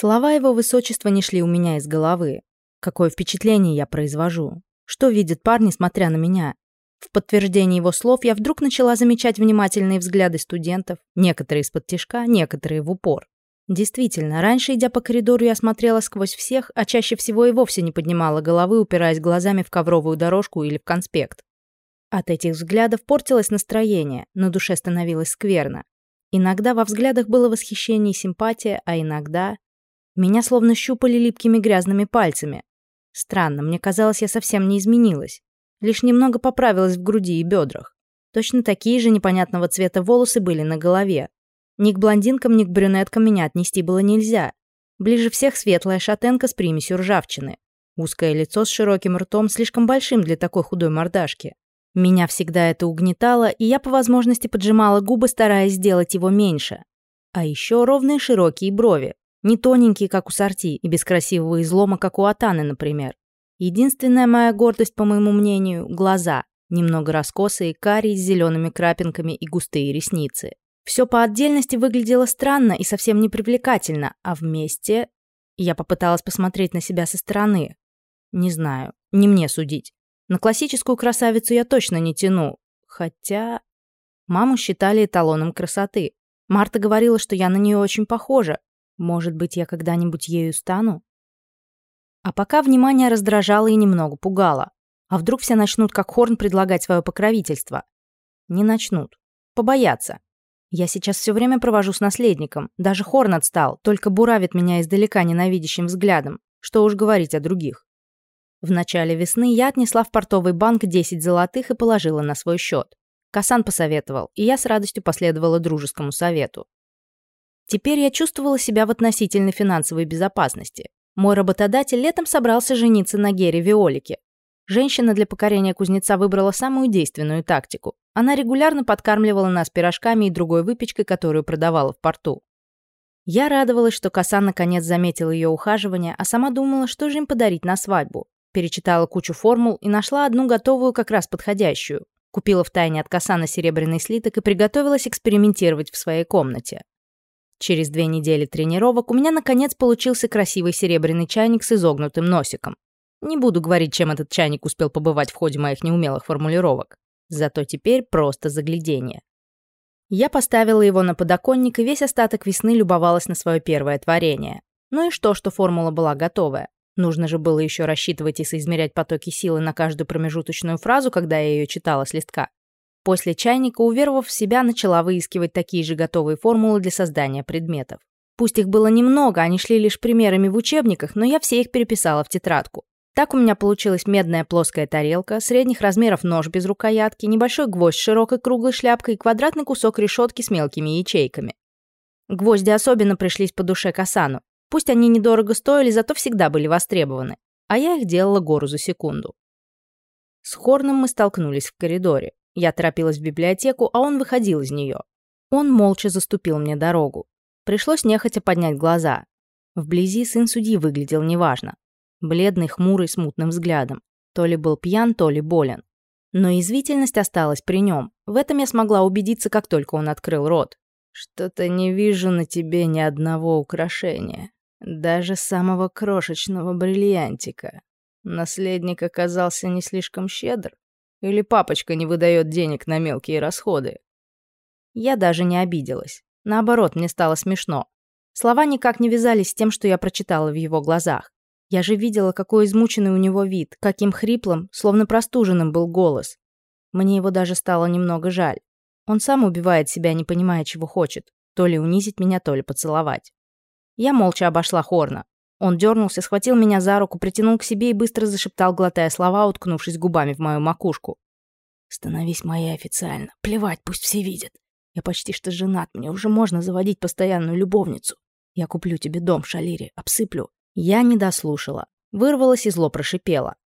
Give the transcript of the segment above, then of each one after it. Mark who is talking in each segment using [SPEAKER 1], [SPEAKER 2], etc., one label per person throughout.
[SPEAKER 1] Слова его высочества не шли у меня из головы. Какое впечатление я произвожу? Что видят парни, смотря на меня? В подтверждение его слов я вдруг начала замечать внимательные взгляды студентов, некоторые из-под тишка, некоторые в упор. Действительно, раньше, идя по коридору, я смотрела сквозь всех, а чаще всего и вовсе не поднимала головы, упираясь глазами в ковровую дорожку или в конспект. От этих взглядов портилось настроение, на душе становилось скверно. Иногда во взглядах было восхищение и симпатия, а иногда меня словно щупали липкими грязными пальцами. Странно, мне казалось, я совсем не изменилась. Лишь немного поправилась в груди и бедрах. Точно такие же непонятного цвета волосы были на голове. Ни к блондинкам, ни к брюнеткам меня отнести было нельзя. Ближе всех светлая шатенка с примесью ржавчины. Узкое лицо с широким ртом, слишком большим для такой худой мордашки. Меня всегда это угнетало, и я по возможности поджимала губы, стараясь сделать его меньше. А еще ровные широкие брови, не тоненькие, как у сорти, и без красивого излома, как у Атаны, например. Единственная моя гордость, по моему мнению, глаза. Немного раскосые, карие с зелеными крапинками и густые ресницы. Все по отдельности выглядело странно и совсем непривлекательно, а вместе... Я попыталась посмотреть на себя со стороны. Не знаю, не мне судить. На классическую красавицу я точно не тяну. Хотя... Маму считали эталоном красоты. Марта говорила, что я на нее очень похожа, может быть, я когда-нибудь ею стану? А пока внимание раздражало и немного пугало. А вдруг все начнут, как Хорн, предлагать свое покровительство? Не начнут. Побоятся. Я сейчас все время провожу с наследником. Даже Хорн отстал, только буравит меня издалека ненавидящим взглядом. Что уж говорить о других. В начале весны я отнесла в портовый банк 10 золотых и положила на свой счет. Касан посоветовал, и я с радостью последовала дружескому совету. Теперь я чувствовала себя в относительной финансовой безопасности. Мой работодатель летом собрался жениться на Гере Виолике. Женщина для покорения кузнеца выбрала самую действенную тактику. Она регулярно подкармливала нас пирожками и другой выпечкой, которую продавала в порту. Я радовалась, что Коса наконец заметила ее ухаживание, а сама думала, что же им подарить на свадьбу. Перечитала кучу формул и нашла одну готовую, как раз подходящую. Купила втайне от Касана серебряный слиток и приготовилась экспериментировать в своей комнате. Через две недели тренировок у меня, наконец, получился красивый серебряный чайник с изогнутым носиком. Не буду говорить, чем этот чайник успел побывать в ходе моих неумелых формулировок. Зато теперь просто заглядение. Я поставила его на подоконник и весь остаток весны любовалась на свое первое творение. Ну и что, что формула была готовая. Нужно же было еще рассчитывать и соизмерять потоки силы на каждую промежуточную фразу, когда я ее читала с листка. После чайника, уверовав в себя, начала выискивать такие же готовые формулы для создания предметов. Пусть их было немного, они шли лишь примерами в учебниках, но я все их переписала в тетрадку. Так у меня получилась медная плоская тарелка, средних размеров нож без рукоятки, небольшой гвоздь с широкой круглой шляпкой и квадратный кусок решетки с мелкими ячейками. Гвозди особенно пришлись по душе Касану. Пусть они недорого стоили, зато всегда были востребованы. А я их делала гору за секунду. С Хорном мы столкнулись в коридоре. Я торопилась в библиотеку, а он выходил из нее. Он молча заступил мне дорогу. Пришлось нехотя поднять глаза. Вблизи сын судьи выглядел неважно. Бледный, хмурый, с мутным взглядом. То ли был пьян, то ли болен. Но извительность осталась при нем. В этом я смогла убедиться, как только он открыл рот. «Что-то не вижу на тебе ни одного украшения. Даже самого крошечного бриллиантика. Наследник оказался не слишком щедр». Или папочка не выдает денег на мелкие расходы?» Я даже не обиделась. Наоборот, мне стало смешно. Слова никак не вязались с тем, что я прочитала в его глазах. Я же видела, какой измученный у него вид, каким хриплым, словно простуженным был голос. Мне его даже стало немного жаль. Он сам убивает себя, не понимая, чего хочет. То ли унизить меня, то ли поцеловать. Я молча обошла Хорна. Он дернулся, схватил меня за руку, притянул к себе и быстро зашептал, глотая слова, уткнувшись губами в мою макушку. «Становись моей официально. Плевать, пусть все видят. Я почти что женат, мне уже можно заводить постоянную любовницу. Я куплю тебе дом, Шалири, обсыплю». Я не дослушала. Вырвалась и зло прошипела.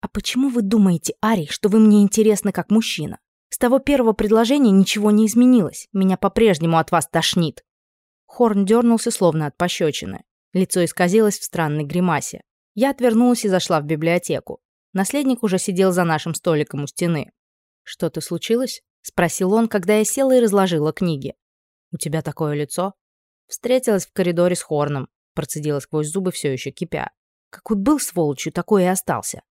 [SPEAKER 1] «А почему вы думаете, Ари, что вы мне интересны как мужчина? С того первого предложения ничего не изменилось. Меня по-прежнему от вас тошнит». Хорн дернулся, словно от пощечины. Лицо исказилось в странной гримасе. Я отвернулась и зашла в библиотеку. Наследник уже сидел за нашим столиком у стены. «Что-то случилось?» — спросил он, когда я села и разложила книги. «У тебя такое лицо?» Встретилась в коридоре с Хорном, процедила сквозь зубы, все еще кипя. «Какой был сволочью, такой и остался».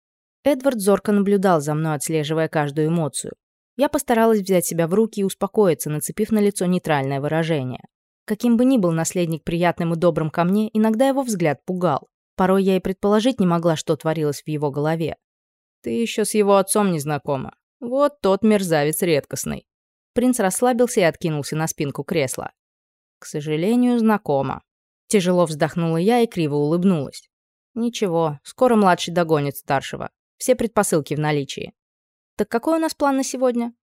[SPEAKER 1] Эдвард зорко наблюдал за мной, отслеживая каждую эмоцию. Я постаралась взять себя в руки и успокоиться, нацепив на лицо нейтральное выражение. Каким бы ни был наследник приятным и добрым ко мне, иногда его взгляд пугал. Порой я и предположить не могла, что творилось в его голове. «Ты еще с его отцом не знакома. Вот тот мерзавец редкостный». Принц расслабился и откинулся на спинку кресла. «К сожалению, знакома». Тяжело вздохнула я и криво улыбнулась. «Ничего, скоро младший догонит старшего. Все предпосылки в наличии». «Так какой у нас план на сегодня?»